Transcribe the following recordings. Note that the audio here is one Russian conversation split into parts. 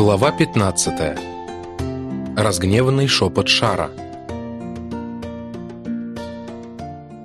Глава 15. Разгневанный шепот шара.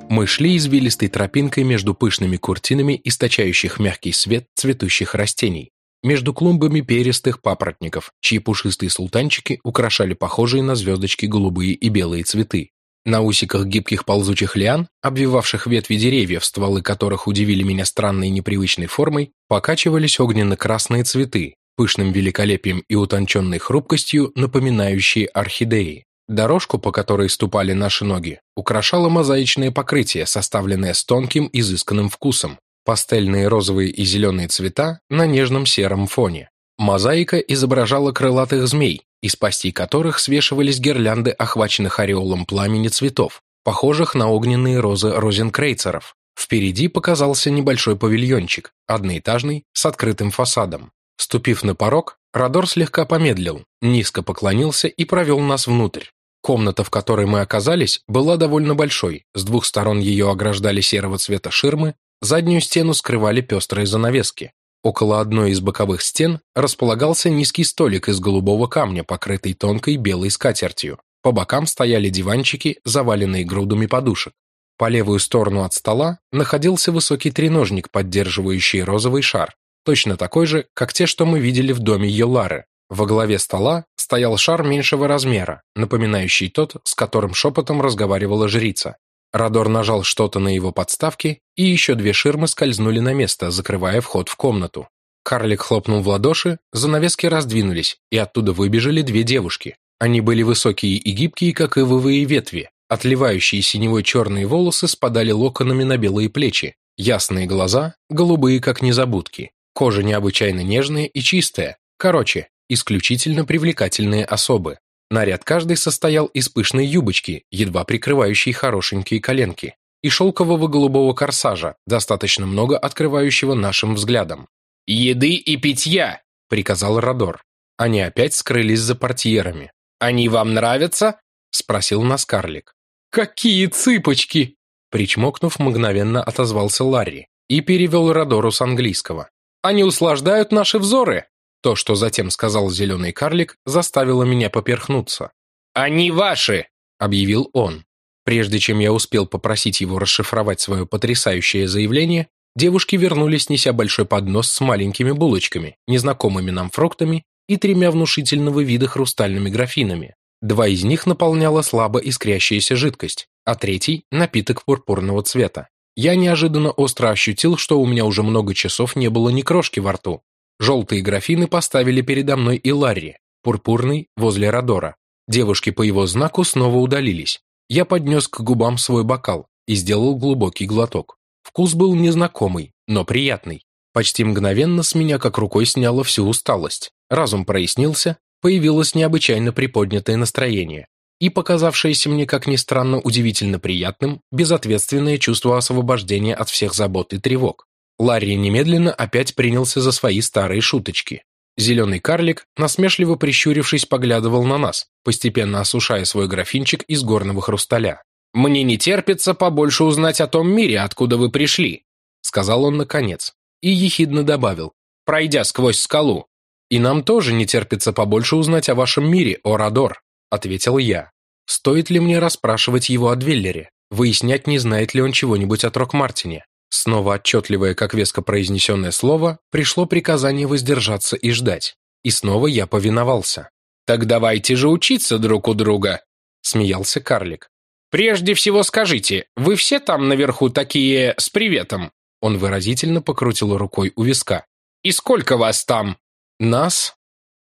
Мы шли извилистой тропинкой между пышными куртинами, источающих мягкий свет цветущих растений, между клумбами перистых папоротников, чьи пушистые султанчики украшали похожие на звездочки голубые и белые цветы. На усиках гибких ползучих лиан, обвивавших ветви деревьев, стволы которых удивили меня странной непривычной формой, покачивались огненно-красные цветы, пышным великолепием и утонченной хрупкостью, напоминающие орхидеи. Дорожку, по которой ступали наши ноги, украшало мозаичное покрытие, составленное с тонким, изысканным вкусом. Пастельные розовые и зеленые цвета на нежном сером фоне. Мозаика изображала крылатых змей, из пастей которых свешивались гирлянды охваченных ореолом пламени цветов, похожих на огненные розы розенкрейцеров. Впереди показался небольшой павильончик, одноэтажный, с открытым фасадом. Ступив на порог, Родор слегка помедлил, низко поклонился и провел нас внутрь. Комната, в которой мы оказались, была довольно большой, с двух сторон ее ограждали серого цвета ширмы, заднюю стену скрывали пестрые занавески. Около одной из боковых стен располагался низкий столик из голубого камня, покрытый тонкой белой скатертью. По бокам стояли диванчики, заваленные грудами подушек. По левую сторону от стола находился высокий треножник, поддерживающий розовый шар, точно такой же, как те, что мы видели в доме Йолары. Во главе стола стоял шар меньшего размера, напоминающий тот, с которым шепотом разговаривала жрица. Радор нажал что-то на его подставке, и еще две ширмы скользнули на место, закрывая вход в комнату. Карлик хлопнул в ладоши, занавески раздвинулись, и оттуда выбежали две девушки. Они были высокие и гибкие, как ивовые ветви. Отливающие синевой черные волосы спадали локонами на белые плечи. Ясные глаза, голубые, как незабудки. Кожа необычайно нежная и чистая. Короче, исключительно привлекательные особы. Наряд каждый состоял из пышной юбочки, едва прикрывающей хорошенькие коленки, и шелкового голубого корсажа, достаточно много открывающего нашим взглядом. «Еды и питья!» – приказал Родор. Они опять скрылись за портьерами. «Они вам нравятся?» – спросил нас карлик. «Какие цыпочки!» Причмокнув, мгновенно отозвался Ларри и перевел Родору с английского. «Они услаждают наши взоры!» То, что затем сказал зеленый карлик, заставило меня поперхнуться. «Они ваши!» – объявил он. Прежде чем я успел попросить его расшифровать свое потрясающее заявление, девушки вернулись, неся большой поднос с маленькими булочками, незнакомыми нам фруктами и тремя внушительного вида хрустальными графинами. Два из них наполняла слабо искрящаяся жидкость, а третий – напиток пурпурного цвета. Я неожиданно остро ощутил, что у меня уже много часов не было ни крошки во рту, Желтые графины поставили передо мной и Ларри, пурпурный возле Родора. Девушки по его знаку снова удалились. Я поднес к губам свой бокал и сделал глубокий глоток. Вкус был незнакомый, но приятный. Почти мгновенно с меня как рукой сняло всю усталость. Разум прояснился, появилось необычайно приподнятое настроение и показавшееся мне, как ни странно, удивительно приятным, безответственное чувство освобождения от всех забот и тревог. Ларри немедленно опять принялся за свои старые шуточки. Зеленый карлик, насмешливо прищурившись, поглядывал на нас, постепенно осушая свой графинчик из горного хрусталя. «Мне не терпится побольше узнать о том мире, откуда вы пришли», сказал он наконец, и ехидно добавил, пройдя сквозь скалу. «И нам тоже не терпится побольше узнать о вашем мире, Орадор», ответил я. «Стоит ли мне расспрашивать его о Двеллере, выяснять, не знает ли он чего-нибудь о Трок-Мартине?» Снова отчетливое, как веско произнесенное слово, пришло приказание воздержаться и ждать. И снова я повиновался. «Так давайте же учиться друг у друга», — смеялся карлик. «Прежде всего скажите, вы все там наверху такие с приветом?» Он выразительно покрутил рукой у виска. «И сколько вас там?» «Нас?»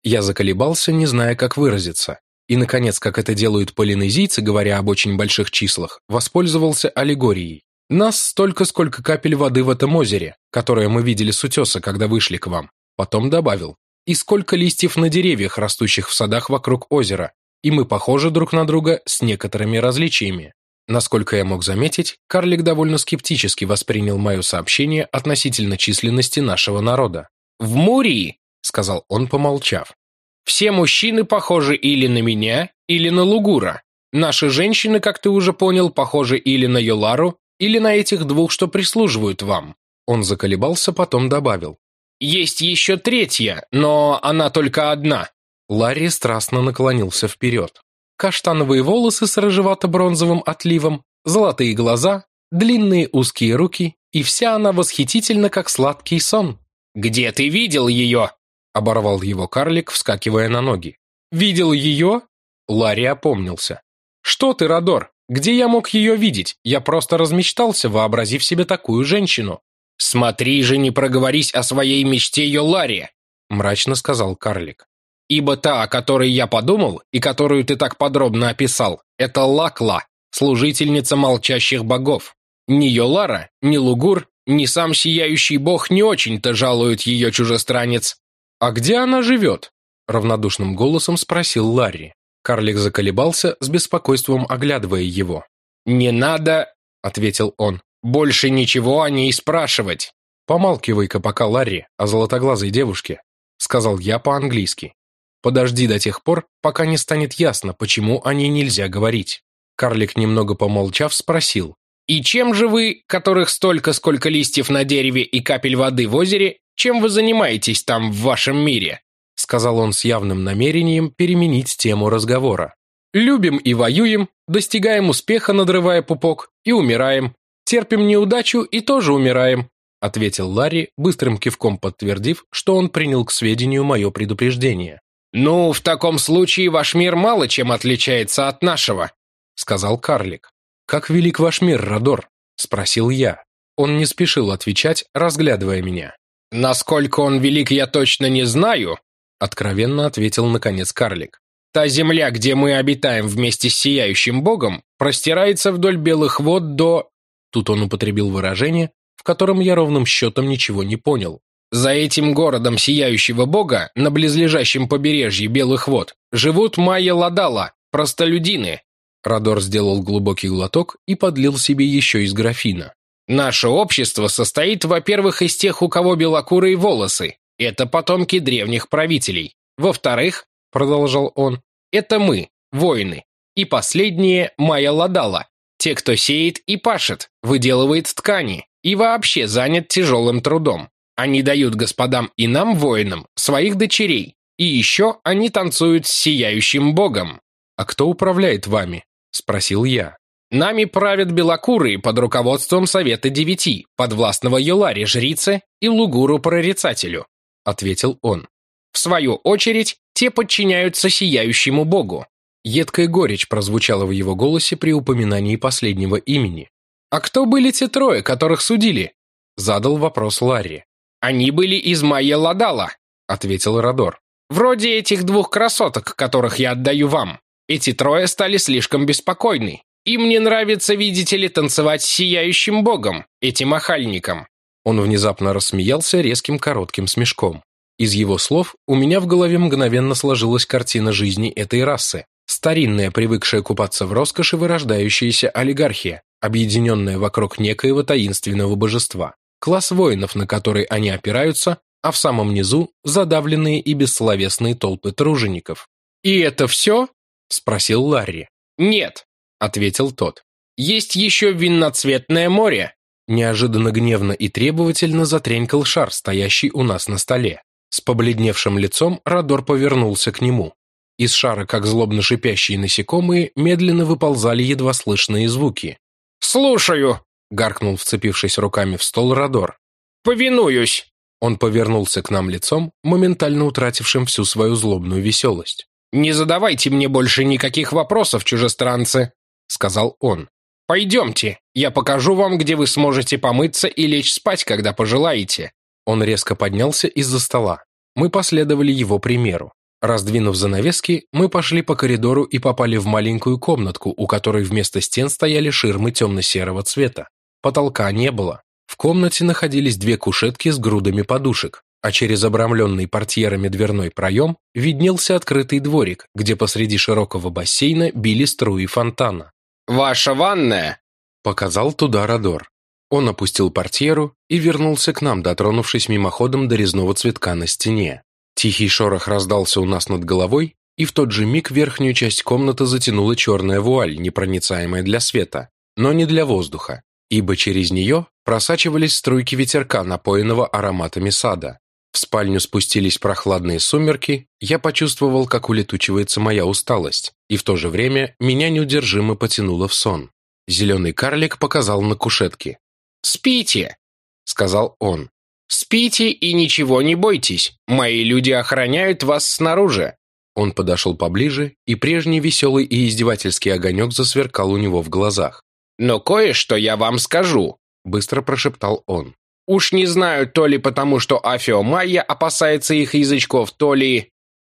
Я заколебался, не зная, как выразиться. И, наконец, как это делают полинезийцы, говоря об очень больших числах, воспользовался аллегорией. Нас столько, сколько капель воды в этом озере, которое мы видели с утеса, когда вышли к вам. Потом добавил. И сколько листьев на деревьях, растущих в садах вокруг озера. И мы похожи друг на друга с некоторыми различиями. Насколько я мог заметить, карлик довольно скептически воспринял мое сообщение относительно численности нашего народа. «В Мурии», — сказал он, помолчав, — «все мужчины похожи или на меня, или на Лугура. Наши женщины, как ты уже понял, похожи или на Йолару, или на этих двух, что прислуживают вам?» Он заколебался, потом добавил. Есть еще третья, но она только одна». Ларри страстно наклонился вперед. Каштановые волосы с рыжевато-бронзовым отливом, золотые глаза, длинные узкие руки, и вся она восхитительна, как сладкий сон. «Где ты видел ее?» — оборвал его карлик, вскакивая на ноги. «Видел ее?» Ларри опомнился. «Что ты, Родор? Где я мог ее видеть? Я просто размечтался, вообразив себе такую женщину». «Смотри же, не проговорись о своей мечте, Йолари!» — мрачно сказал карлик. «Ибо та, о которой я подумал, и которую ты так подробно описал, это Лакла, служительница молчащих богов. Ни Йолара, ни Лугур, ни сам сияющий бог не очень-то жалуют ее чужестранец». «А где она живет?» — равнодушным голосом спросил Ларри. Карлик заколебался, с беспокойством оглядывая его. «Не надо», — ответил он, — «больше ничего о ней спрашивать». «Помалкивай-ка пока, Ларри, о золотоглазой девушке», — сказал я по-английски. «Подожди до тех пор, пока не станет ясно, почему о ней нельзя говорить». Карлик, немного помолчав, спросил. «И чем же вы, которых столько, сколько листьев на дереве и капель воды в озере, чем вы занимаетесь там в вашем мире?» сказал он с явным намерением переменить тему разговора. «Любим и воюем, достигаем успеха, надрывая пупок, и умираем. Терпим неудачу и тоже умираем», ответил Ларри, быстрым кивком подтвердив, что он принял к сведению мое предупреждение. «Ну, в таком случае ваш мир мало чем отличается от нашего», сказал карлик. «Как велик ваш мир, Родор?» спросил я. Он не спешил отвечать, разглядывая меня. «Насколько он велик, я точно не знаю», откровенно ответил наконец карлик. Та земля, где мы обитаем вместе с сияющим богом, простирается вдоль белых вод до... Тут он употребил выражение, в котором я ровным счетом ничего не понял. За этим городом сияющего бога, на близлежащем побережье белых вод, живут майя-ладала, простолюдины. Радор сделал глубокий глоток и подлил себе еще из графина. Наше общество состоит, во-первых, из тех, у кого белокурые волосы, это потомки древних правителей. Во-вторых, продолжал он, это мы, воины. И последнее – Майя Ладала, те, кто сеет и пашет, выделывает ткани и вообще занят тяжелым трудом. Они дают господам и нам, воинам, своих дочерей. И еще они танцуют с сияющим богом. «А кто управляет вами?» – спросил я. Нами правят белокурые под руководством Совета Девяти, подвластного Юларе Жрице и Лугуру Прорицателю ответил он. В свою очередь, те подчиняются сияющему богу. Едкая горечь прозвучала в его голосе при упоминании последнего имени. «А кто были те трое, которых судили?» Задал вопрос Ларри. «Они были из Майя Ладала», ответил Родор. «Вроде этих двух красоток, которых я отдаю вам. Эти трое стали слишком беспокойны. Им не нравится, видите ли, танцевать с сияющим богом, этим охальником. Он внезапно рассмеялся резким коротким смешком. Из его слов у меня в голове мгновенно сложилась картина жизни этой расы. Старинная, привыкшая купаться в роскоши, вырождающаяся олигархия, объединенная вокруг некоего таинственного божества. Класс воинов, на который они опираются, а в самом низу задавленные и бессловесные толпы тружеников. «И это все?» – спросил Ларри. «Нет», – ответил тот. «Есть еще винноцветное море, Неожиданно гневно и требовательно затренькал шар, стоящий у нас на столе. С побледневшим лицом Радор повернулся к нему. Из шара, как злобно шипящие насекомые, медленно выползали едва слышные звуки. «Слушаю!» — гаркнул, вцепившись руками в стол Радор. «Повинуюсь!» Он повернулся к нам лицом, моментально утратившим всю свою злобную веселость. «Не задавайте мне больше никаких вопросов, чужестранцы!» — сказал он. «Пойдемте, я покажу вам, где вы сможете помыться и лечь спать, когда пожелаете». Он резко поднялся из-за стола. Мы последовали его примеру. Раздвинув занавески, мы пошли по коридору и попали в маленькую комнатку, у которой вместо стен стояли ширмы темно-серого цвета. Потолка не было. В комнате находились две кушетки с грудами подушек, а через обрамленный портьерами дверной проем виднелся открытый дворик, где посреди широкого бассейна били струи фонтана. «Ваша ванная!» — показал туда Родор. Он опустил портьеру и вернулся к нам, дотронувшись мимоходом до резного цветка на стене. Тихий шорох раздался у нас над головой, и в тот же миг верхнюю часть комнаты затянула черная вуаль, непроницаемая для света, но не для воздуха, ибо через нее просачивались струйки ветерка, напоенного ароматами сада. Спальню спустились прохладные сумерки, я почувствовал, как улетучивается моя усталость, и в то же время меня неудержимо потянуло в сон. Зеленый карлик показал на кушетке. «Спите!» — сказал он. «Спите и ничего не бойтесь. Мои люди охраняют вас снаружи». Он подошел поближе, и прежний веселый и издевательский огонек засверкал у него в глазах. «Но кое-что я вам скажу», — быстро прошептал он. «Уж не знаю, то ли потому, что Афио Майя опасается их язычков, то ли...»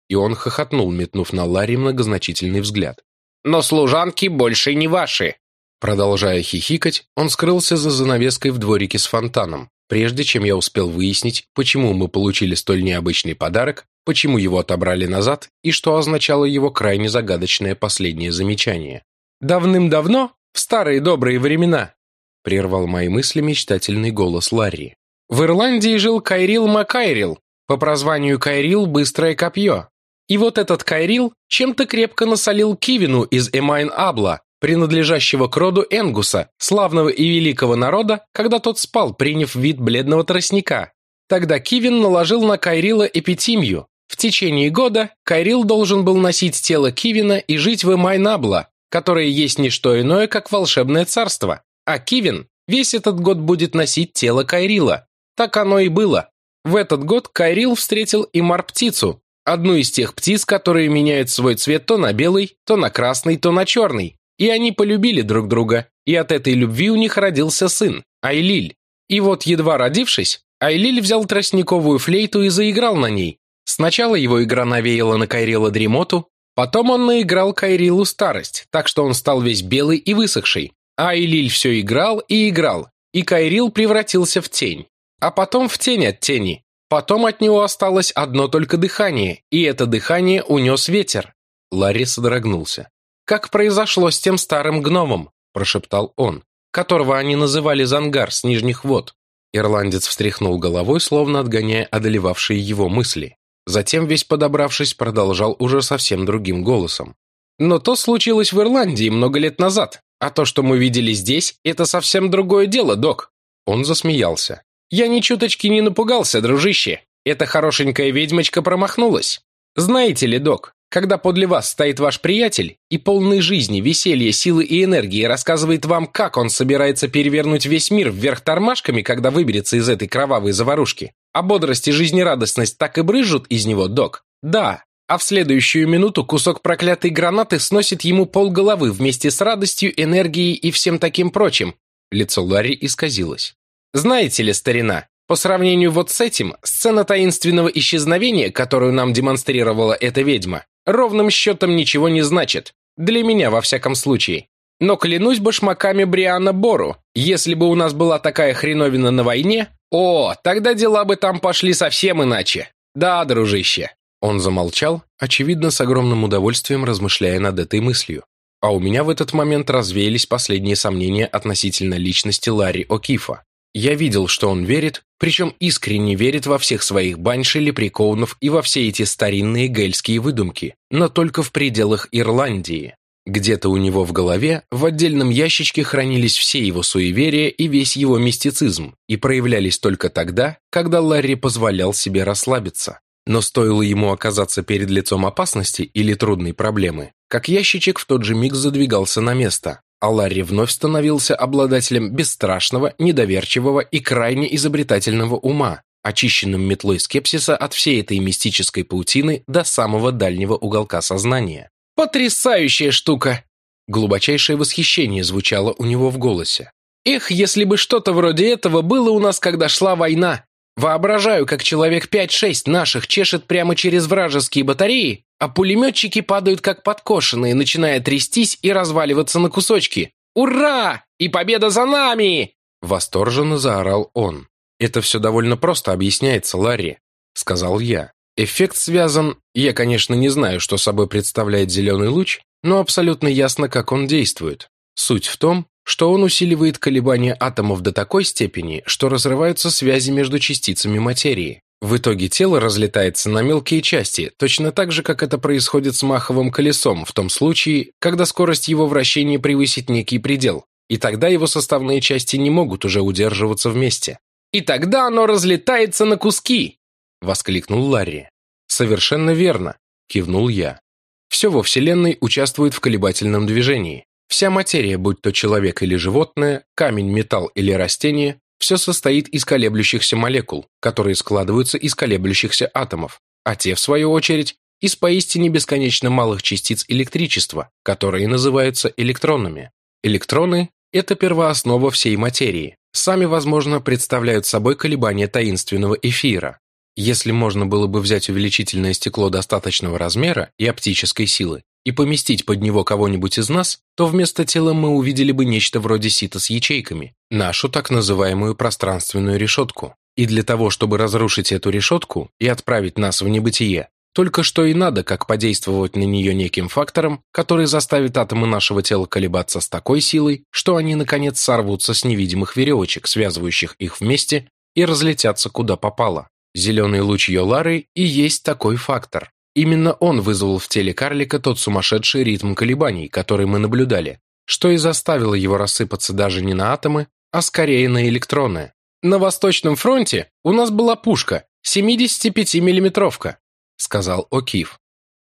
И он хохотнул, метнув на Ларри многозначительный взгляд. «Но служанки больше не ваши». Продолжая хихикать, он скрылся за занавеской в дворике с фонтаном, прежде чем я успел выяснить, почему мы получили столь необычный подарок, почему его отобрали назад и что означало его крайне загадочное последнее замечание. «Давным-давно, в старые добрые времена», прервал мои мысли мечтательный голос Ларри. «В Ирландии жил Кайрил Макайрил, по прозванию Кайрил «Быстрое копье». И вот этот Кайрил чем-то крепко насолил Кивину из Эмайн-Абла, принадлежащего к роду Энгуса, славного и великого народа, когда тот спал, приняв вид бледного тростника. Тогда Кивин наложил на Кайрила эпитимию. В течение года Кайрил должен был носить тело Кивина и жить в Эмайнабла, которое есть не что иное, как волшебное царство. А Кивин весь этот год будет носить тело Кайрила. Так оно и было. В этот год Кайрил встретил Имар-птицу, одну из тех птиц, которые меняют свой цвет то на белый, то на красный, то на черный. И они полюбили друг друга, и от этой любви у них родился сын, Айлиль. И вот, едва родившись, Айлиль взял тростниковую флейту и заиграл на ней. Сначала его игра навеяла на Кайрила дремоту, потом он наиграл Кайрилу старость, так что он стал весь белый и высохший. Айлиль все играл и играл, и Кайрил превратился в тень. А потом в тень от тени. Потом от него осталось одно только дыхание, и это дыхание унес ветер. Ларри содрогнулся. «Как произошло с тем старым гномом?» – прошептал он, которого они называли Зангар с нижних вод. Ирландец встряхнул головой, словно отгоняя одолевавшие его мысли. Затем, весь подобравшись, продолжал уже совсем другим голосом. «Но то случилось в Ирландии много лет назад, а то, что мы видели здесь, это совсем другое дело, док». Он засмеялся. «Я ни чуточки не напугался, дружище. Эта хорошенькая ведьмочка промахнулась. Знаете ли, док, когда подле вас стоит ваш приятель и полный жизни, веселья, силы и энергии рассказывает вам, как он собирается перевернуть весь мир вверх тормашками, когда выберется из этой кровавой заварушки, а бодрость и жизнерадостность так и брызжут из него, док? Да. А в следующую минуту кусок проклятой гранаты сносит ему полголовы вместе с радостью, энергией и всем таким прочим. Лицо Ларри исказилось. Знаете ли, старина, по сравнению вот с этим, сцена таинственного исчезновения, которую нам демонстрировала эта ведьма, ровным счетом ничего не значит. Для меня, во всяком случае. Но клянусь башмаками Бриана Бору, если бы у нас была такая хреновина на войне, о, тогда дела бы там пошли совсем иначе. Да, дружище. Он замолчал, очевидно, с огромным удовольствием размышляя над этой мыслью. А у меня в этот момент развеялись последние сомнения относительно личности Ларри О'Кифа. Я видел, что он верит, причем искренне верит во всех своих банши, лепрекоунов и во все эти старинные гельские выдумки, но только в пределах Ирландии. Где-то у него в голове в отдельном ящичке хранились все его суеверия и весь его мистицизм, и проявлялись только тогда, когда Ларри позволял себе расслабиться. Но стоило ему оказаться перед лицом опасности или трудной проблемы, как ящичек в тот же миг задвигался на место, а Ларри вновь становился обладателем бесстрашного, недоверчивого и крайне изобретательного ума, очищенным метлой скепсиса от всей этой мистической паутины до самого дальнего уголка сознания. «Потрясающая штука!» Глубочайшее восхищение звучало у него в голосе. «Эх, если бы что-то вроде этого было у нас, когда шла война! Воображаю, как человек 5-6 наших чешет прямо через вражеские батареи, а пулеметчики падают как подкошенные, начиная трястись и разваливаться на кусочки. «Ура! И победа за нами!» Восторженно заорал он. «Это все довольно просто объясняется, Ларри», — сказал я. Эффект связан... Я, конечно, не знаю, что собой представляет зеленый луч, но абсолютно ясно, как он действует. Суть в том, что он усиливает колебания атомов до такой степени, что разрываются связи между частицами материи. В итоге тело разлетается на мелкие части, точно так же, как это происходит с маховым колесом в том случае, когда скорость его вращения превысит некий предел, и тогда его составные части не могут уже удерживаться вместе. «И тогда оно разлетается на куски!» воскликнул Ларри. Совершенно верно, кивнул я. Все во Вселенной участвует в колебательном движении. Вся материя, будь то человек или животное, камень, металл или растение, все состоит из колеблющихся молекул, которые складываются из колеблющихся атомов, а те, в свою очередь, из поистине бесконечно малых частиц электричества, которые называются электронами. Электроны – это первооснова всей материи. Сами, возможно, представляют собой колебания таинственного эфира. Если можно было бы взять увеличительное стекло достаточного размера и оптической силы и поместить под него кого-нибудь из нас, то вместо тела мы увидели бы нечто вроде сита с ячейками, нашу так называемую пространственную решетку. И для того, чтобы разрушить эту решетку и отправить нас в небытие, только что и надо, как подействовать на нее неким фактором, который заставит атомы нашего тела колебаться с такой силой, что они, наконец, сорвутся с невидимых веревочек, связывающих их вместе, и разлетятся куда попало. Зеленый луч Йолары и есть такой фактор. Именно он вызвал в теле карлика тот сумасшедший ритм колебаний, который мы наблюдали, что и заставило его рассыпаться даже не на атомы, а скорее на электроны. На Восточном фронте у нас была пушка, 75-миллиметровка, сказал О'Кив.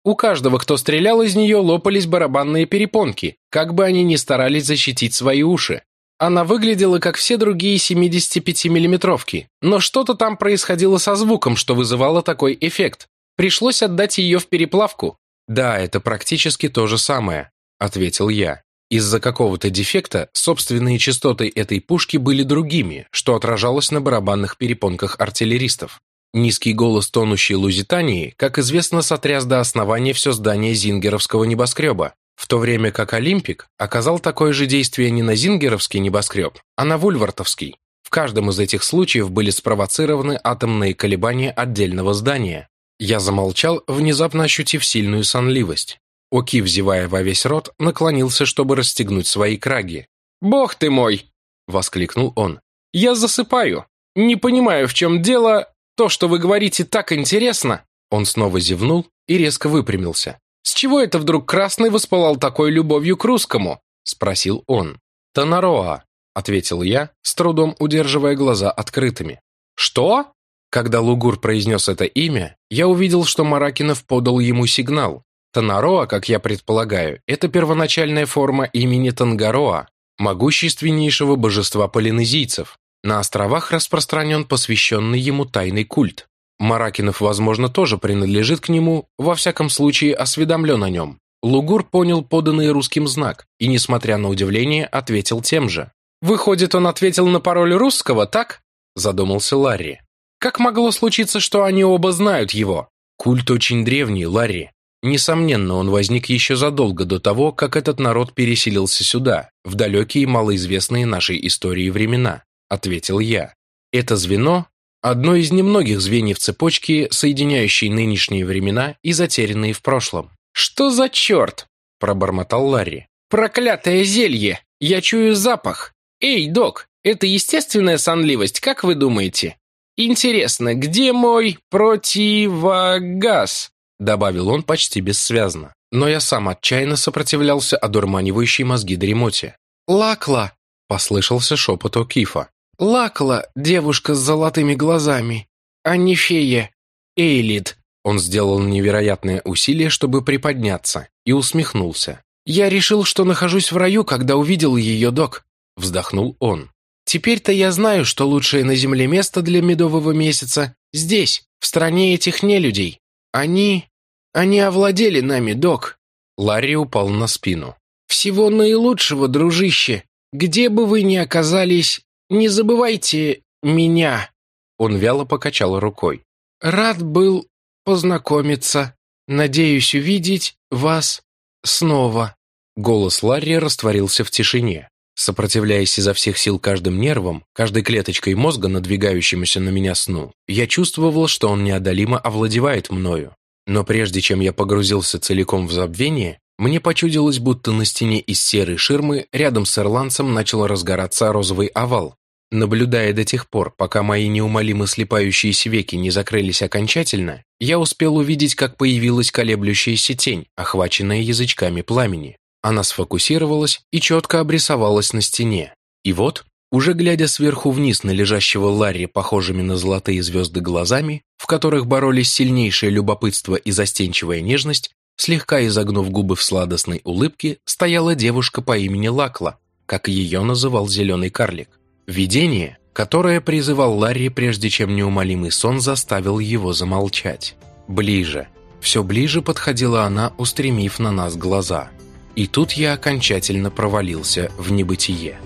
У каждого, кто стрелял из нее, лопались барабанные перепонки, как бы они ни старались защитить свои уши. Она выглядела, как все другие 75-миллиметровки, но что-то там происходило со звуком, что вызывало такой эффект. Пришлось отдать ее в переплавку. «Да, это практически то же самое», — ответил я. Из-за какого-то дефекта собственные частоты этой пушки были другими, что отражалось на барабанных перепонках артиллеристов. Низкий голос тонущей Лузитании, как известно, сотряс до основания все здание Зингеровского небоскреба, в то время как Олимпик оказал такое же действие не на Зингеровский небоскреб, а на Вульвартовский. В каждом из этих случаев были спровоцированы атомные колебания отдельного здания. Я замолчал, внезапно ощутив сильную сонливость. Оки, взевая во весь рот, наклонился, чтобы расстегнуть свои краги. «Бог ты мой!» — воскликнул он. «Я засыпаю. Не понимаю, в чем дело, то, что вы говорите, так интересно!» Он снова зевнул и резко выпрямился. «С чего это вдруг Красный воспылал такой любовью к русскому?» – спросил он. «Танароа», – ответил я, с трудом удерживая глаза открытыми. «Что?» Когда Лугур произнес это имя, я увидел, что Маракинов подал ему сигнал. Танароа, как я предполагаю, это первоначальная форма имени Тангароа, могущественнейшего божества полинезийцев. На островах распространен посвященный ему тайный культ. Маракинов, возможно, тоже принадлежит к нему, во всяком случае осведомлен о нем. Лугур понял поданный русским знак и, несмотря на удивление, ответил тем же. «Выходит, он ответил на пароль русского, так?» – задумался Ларри. «Как могло случиться, что они оба знают его?» «Культ очень древний, Ларри. Несомненно, он возник еще задолго до того, как этот народ переселился сюда, в далекие малоизвестные нашей истории времена ответил я. Это звено – одно из немногих звеньев цепочки, соединяющей нынешние времена и затерянные в прошлом. «Что за черт?» – пробормотал Ларри. «Проклятое зелье! Я чую запах! Эй, док, это естественная сонливость, как вы думаете? Интересно, где мой противогаз?» Добавил он почти бессвязно. Но я сам отчаянно сопротивлялся одурманивающей мозги дремоте. «Лакла!» – послышался шепот О'Кифа. Лакла, девушка с золотыми глазами, а не фея. Эйлид. Он сделал невероятное усилие, чтобы приподняться, и усмехнулся. «Я решил, что нахожусь в раю, когда увидел ее, док», — вздохнул он. «Теперь-то я знаю, что лучшее на земле место для медового месяца здесь, в стране этих нелюдей. Они... они овладели нами, док». Ларри упал на спину. «Всего наилучшего, дружище. Где бы вы ни оказались, не забывайте меня!» Он вяло покачал рукой. «Рад был познакомиться. Надеюсь увидеть вас снова». Голос Ларри растворился в тишине. Сопротивляясь изо всех сил каждым нервом, каждой клеточкой мозга, надвигающемуся на меня сну, я чувствовал, что он неодолимо овладевает мною. Но прежде чем я погрузился целиком в забвение, мне почудилось, будто на стене из серой ширмы рядом с ирландцем начал разгораться розовый овал, Наблюдая до тех пор, пока мои неумолимо слепающиеся веки не закрылись окончательно, я успел увидеть, как появилась колеблющаяся тень, охваченная язычками пламени. Она сфокусировалась и четко обрисовалась на стене. И вот, уже глядя сверху вниз на лежащего Ларри похожими на золотые звезды глазами, в которых боролись сильнейшее любопытство и застенчивая нежность, слегка изогнув губы в сладостной улыбке, стояла девушка по имени Лакла, как ее называл зеленый карлик. Видение, которое призывал Ларри, прежде чем неумолимый сон заставил его замолчать. Ближе, все ближе подходила она, устремив на нас глаза. И тут я окончательно провалился в небытие.